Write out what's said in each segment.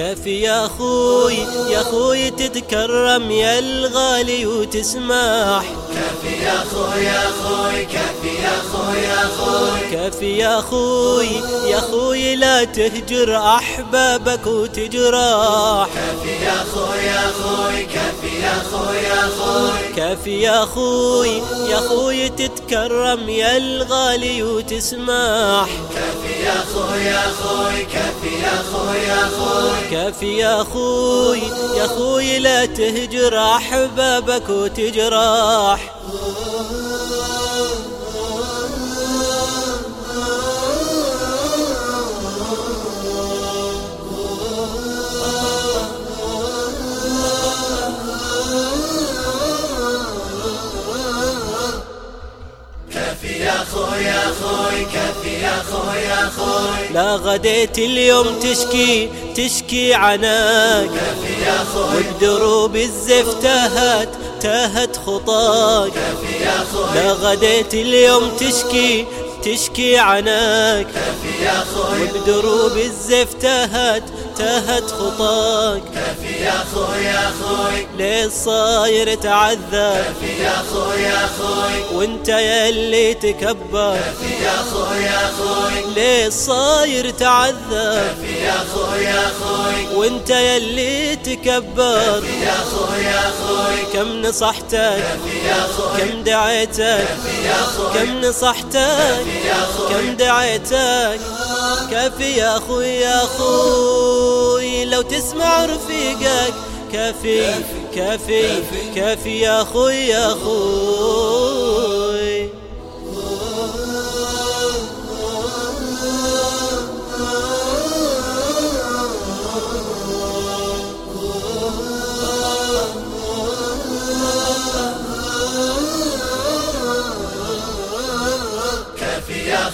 كافي يا أخوي يا أخوي تتكرم يا الغالي وتسمح كافي يا أخوي يا أخوي كافي يا أخوي. كافي يا أخوي؟ يا أخوي لا تهجر أحبابك وتجرح كافي يا أخوي يا أخوي كافي يا أخوي يا أخوي. كافي يا أخوي؟ يا أخوي تتكرم يا الغالي وتسمح. كافي يا أخوي يا أخوي كافي يا أخوي يا أخوي. كافي يا أخوي؟ يا أخوي لا تهجر أحبابك وتجراح لا غديت اليوم تشكي تشكي عناك. وبدروب الزيف تاهت تاهت خطاك. لا غديت اليوم تشكي تشكي عناك. كافي يا أخوي بدروب الزيف تاهت تاهت خطاك. كافي يا أخوي يا أخوي ليه صاير تعذب كافي يا أخوي يا أخوي وانت يلي تكبر. كافي يا أخوي يا أخوي ليه صاير تعذب. كافي يا أخوي يا أخوي. وانت يلي تكبر. يا أخوي يا أخوي. كم نصحتك؟ كافي يا أخوي. كم دعيتك؟ يا أخوي. كم نصحتك؟ يا أخوي. كم دعيتك؟ كافي يا أخوي يا أخوي. لو تسمع رفيقك. كافي كافي كافي يا أخوي يا أخوي.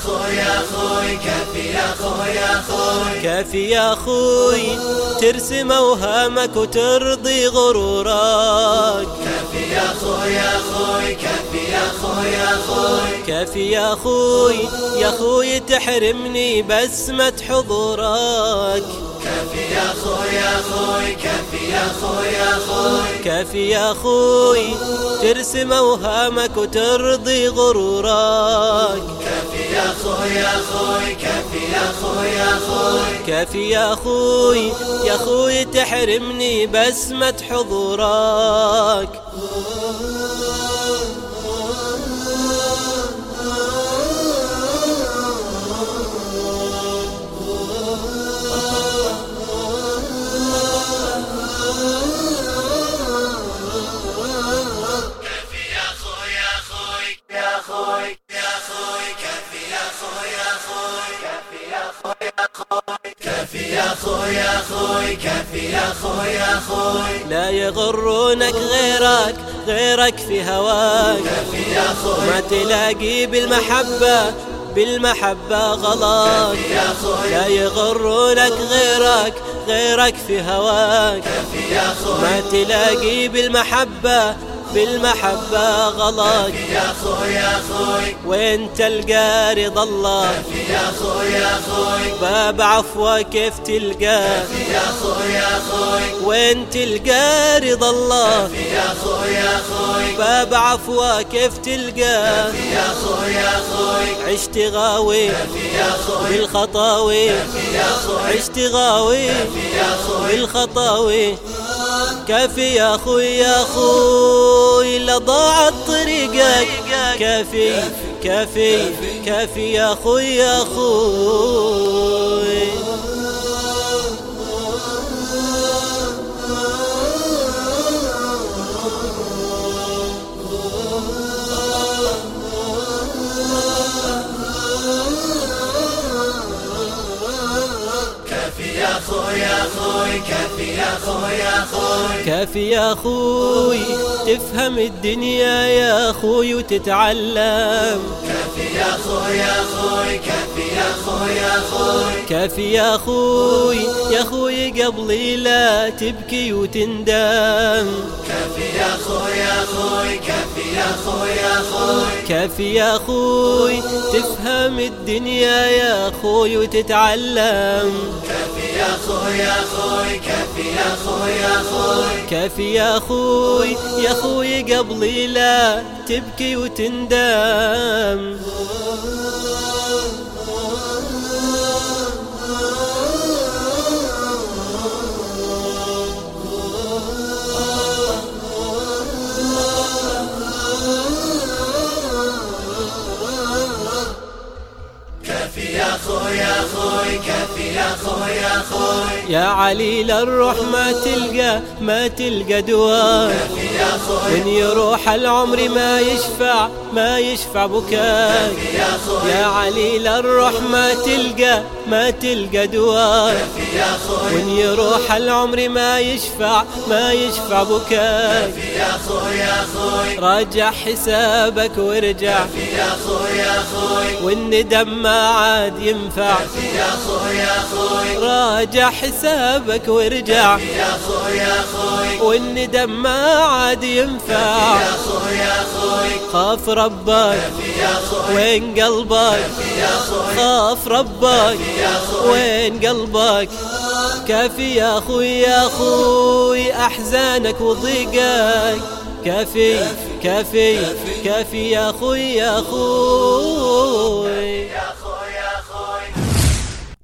أخوي يا أخوي كافي يا أخوي يا أخوي. كافي يا أخوي ترسم اوهامك وترضي غرورك. كافي يا أخوي يا أخوي كافي يا أخوي يا أخوي. كافي يا أخوي يا أخوي تحرمني بسمة حضورك. كافي يا أخوي يا أخوي كافي يا أخوي يا أخوي. كافي يا أخوي ترسم اوهامك وترضي غرورك. كافي يا أخوي يا أخوي كافي يا أخوي يا أخوي. كافي يا أخوي يا أخوي تحرمني بسمة حضورك. أخوي يا أخوي كافي يا أخوي يا أخوي كافي يا أخوي يا أخوي كافي يا أخوي يا أخوي كافي يا أخوي يا أخوي. لا يغرونك غيرك غيرك في هواك. كافي يا أخوي. ما تلاقي بالمحبة بالمحبة أخوي. لا يغرونك غيرك غيرك في هواك. ما تلاقي بالمحبة بالمحبة غلاك يا أخوي يا أخوي وين تلقى رضا الله يا أخوي يا أخوي باب عفوه كيف تلقاه يا أخوي يا أخوي وين تلقى رضا الله يا أخوي يا أخوي باب عفوه كيف تلقاه يا أخوي يا أخوي عشت غاوي يا أخوي بالخطاوي عشت غاوي يا أخوي بالخطاوي كافي يا أخوي يا أخوي لا ضاعت طريقك كافي كافي كافي يا أخوي يا أخوي. يا أخوي يا أخوي كافي يا أخوي تفهم الدنيا يا أخوي وتتعلم كافي يا أخوي يا أخوي كافي يا أخوي يا أخوي كافي يا أخوي يا خوي قبلي لا تبكي وتندم كفي يا خوي يا خوي كفي يا خوي يا خوي كفي يا خوي تفهم الدنيا يا خوي وتتعلم كفي يا خوي يا خوي كفي خوي يا خوي كفي يا خوي يا قبلي لا تبكي وتندم. يا خوي يا خوي يا عليل الروح ما تلقى ما تلقى دواء يا خوي من يروح العمر ما يشفع ما يشفع بكاك يا خوي يا عليل الروح ما تلقى ما تلقى دواء كفي يا خوي وان يروح العمر ما يشفع ما يشفع بكاك يا خوي يا خوي راجع حسابك وارجع. يا خوي يا خوي والندم ما عاد ينفع. يا خوي يا خوي راجع حسابك وارجع. يا خوي يا خوي والندم ما عاد ينفع. يا خوي يا خوي خاف ربك يا خوي وين قلبك؟ يا خوي خاف ربك يا خوي وين قلبك؟ كافي يا أخوي يا أخوي. أحزانك وضيقك. كافي كافي كافي يا أخوي يا أخوي.